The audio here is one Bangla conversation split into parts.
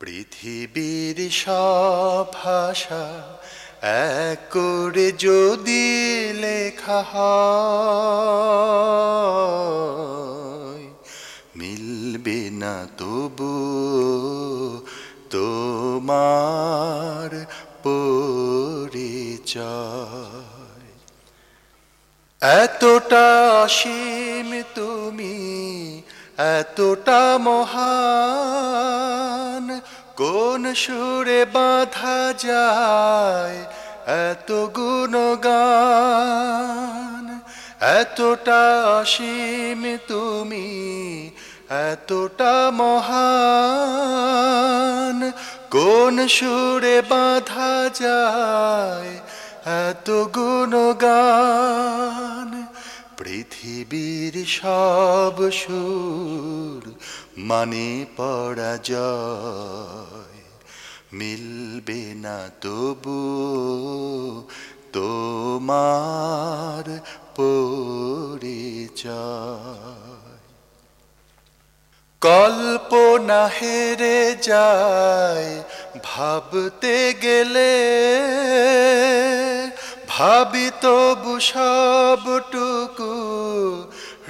পৃথিবীর সব ভাষা এক করে যদি লেখা মিলবে না তবু তোমার পরিচয়। এতটা অসীম তুমি এতটা মহান, কোন সুরে বাঁধা যায় এত গুণগান? এতটা অসীম তুমি, এতটা মহান, কোন সুরে বাঁধা যায় এত গুণগান? পৃথিবীর সব সুর মানে পরাজয়। মিলবে না তবু তোমার পরিচয়। কল্পনা হেরে যায়, ভাবতে গেলে ভাবি তবু সবটুকু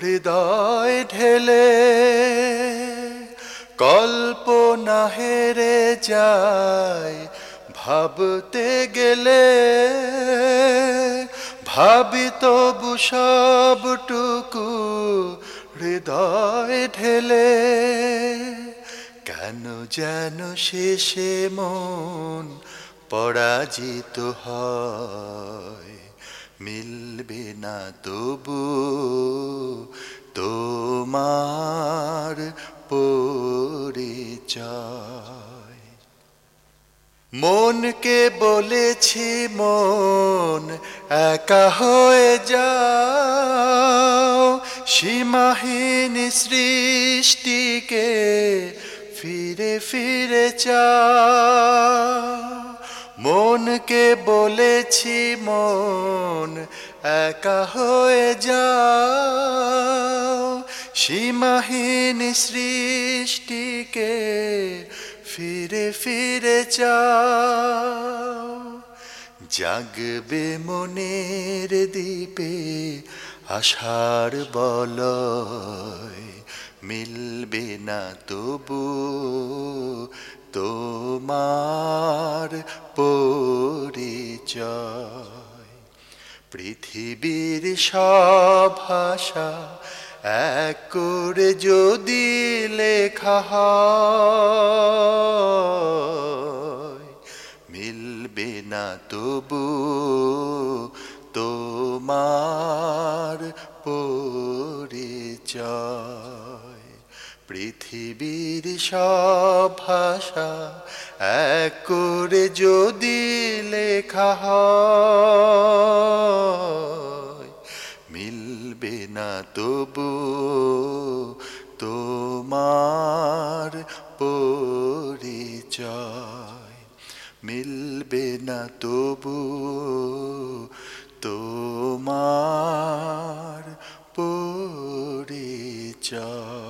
হৃদয় ঢেলে। কল্পনা হেরে যায় ভাবতে গেলে। ভাবি তবু সবটুকু হৃদয় ঢেলে। কেন যেন শেষে মন পরাজিত হয়। মিলবে না তবু তোমার পরিচয়। মনকে বলেছি মন একা হয়ে যাও, সীমাহীন সৃষ্টিকে ফিরে ফিরে চাও। মনকে বলেছি, মন একা হয়ে যাও। সীমাহীন সৃষ্টিকে ফিরে ফিরে চাও। জাগবে মনের দ্বীপে আশার বলয়। মিলবে না তবু তোমার পরিচয়। পৃথিবীর সব ভাষা এক করে যদি লেখা হয়, মিলবে না তবু তোমার পরিচয়। পৃথিবীর সব ভাষা এক করে যদি লেখা হয়, মিলবে না তবু তোমার পরিচয়। মিলবে না তবু তোমার পরিচয়।